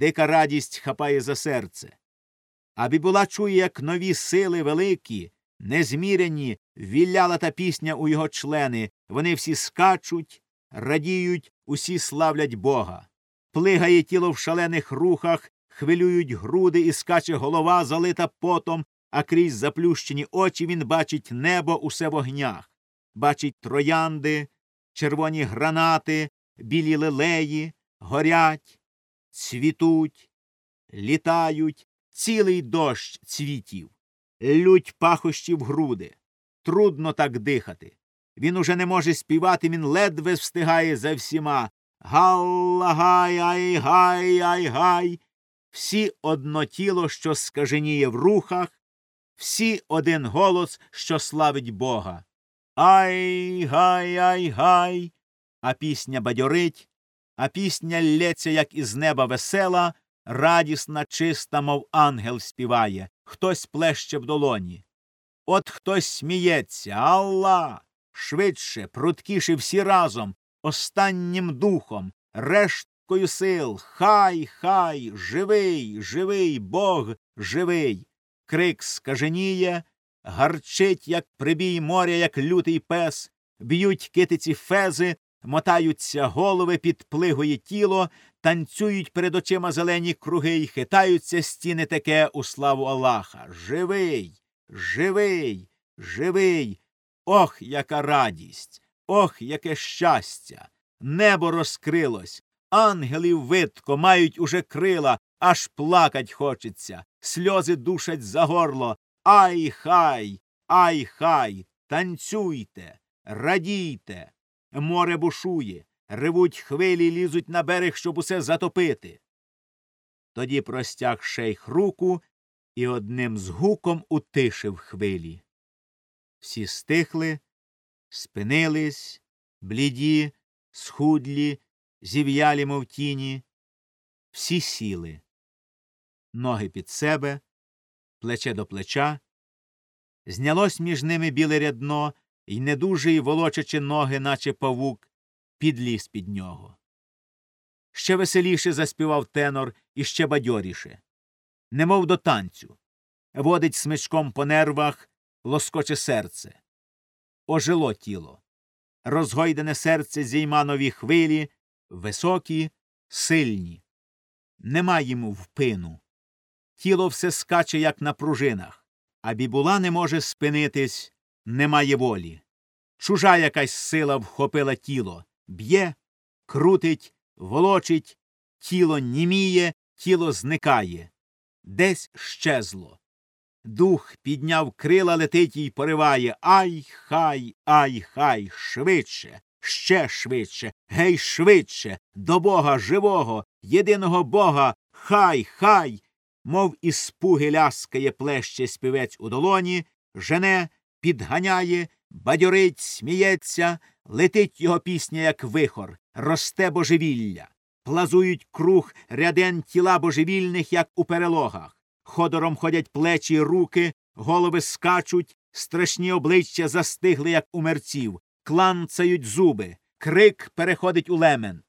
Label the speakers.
Speaker 1: дика радість хапає за серце. А Бібула чує, як нові сили великі, незміряні, вілляла та пісня у його члени. Вони всі скачуть, радіють, усі славлять Бога. Плигає тіло в шалених рухах, хвилюють груди і скаче голова, залита потом, а крізь заплющені очі він бачить небо усе в огнях, бачить троянди, червоні гранати, білі лилеї, горять, цвітуть, літають, цілий дощ цвітів, лють в груди. Трудно так дихати. Він уже не може співати, він ледве встигає за всіма. Галла гай ай гай ай гай. Всі одно тіло, що скаженіє в рухах, всі один голос, що славить Бога. Ай гай ай гай. А пісня бадьорить, а пісня лється, як із неба весела, радісна, чиста, мов ангел співає, хтось плеще в долоні. От хтось сміється, Алла. Швидше, пруткіше всі разом, останнім духом, решткою сил. Хай, хай, живий, живий, Бог живий. Крик скаженіє, гарчить, як прибій моря, як лютий пес, б'ють китиці фези, мотаються голови, підплигує тіло, танцюють перед очима зелені круги й хитаються стіни таке у славу Аллаха. Живий, живий, живий. Ох, яка радість! Ох, яке щастя! Небо розкрилось, ангелів видко мають уже крила, аж плакать хочеться, сльози душать за горло. Ай хай, ай хай, танцюйте, радійте. Море бушує, ревуть хвилі, лізуть на берег, щоб усе затопити. Тоді простяг шейх руку і одним згуком утишив хвилі. Всі стихли, спинились, бліді, схудлі, зів'ялі, мов тіні. Всі сіли. Ноги під себе, плече до плеча. Знялось між ними біле рядно, і недужий, волочачи ноги, наче павук, підліз під нього. Ще веселіше заспівав тенор і ще бадьоріше. Немов до танцю. Водить смичком по нервах, лоскоче серце. Ожило тіло. Розгойдене серце зійма нові хвилі, високі, сильні. Нема йому впину. Тіло все скаче, як на пружинах, а бібула не може спинитись, немає волі. Чужа якась сила вхопила тіло, б'є, крутить, волочить, тіло німіє, тіло зникає. Десь щезло. Дух підняв крила, летить і пориває. Ай хай, ай хай, швидше, ще швидше, гей, швидше, до Бога живого, єдиного Бога, хай, хай, мов із спуги ляскає плеще співець у долоні, жене, підганяє, бадьорить, сміється, летить його пісня, як вихор, росте божевілля, плазують круг ряден тіла божевільних, як у перелогах. Ходором ходять плечі руки, голови скачуть, страшні обличчя застигли, як у мерців, кланцають зуби, крик переходить у лемент.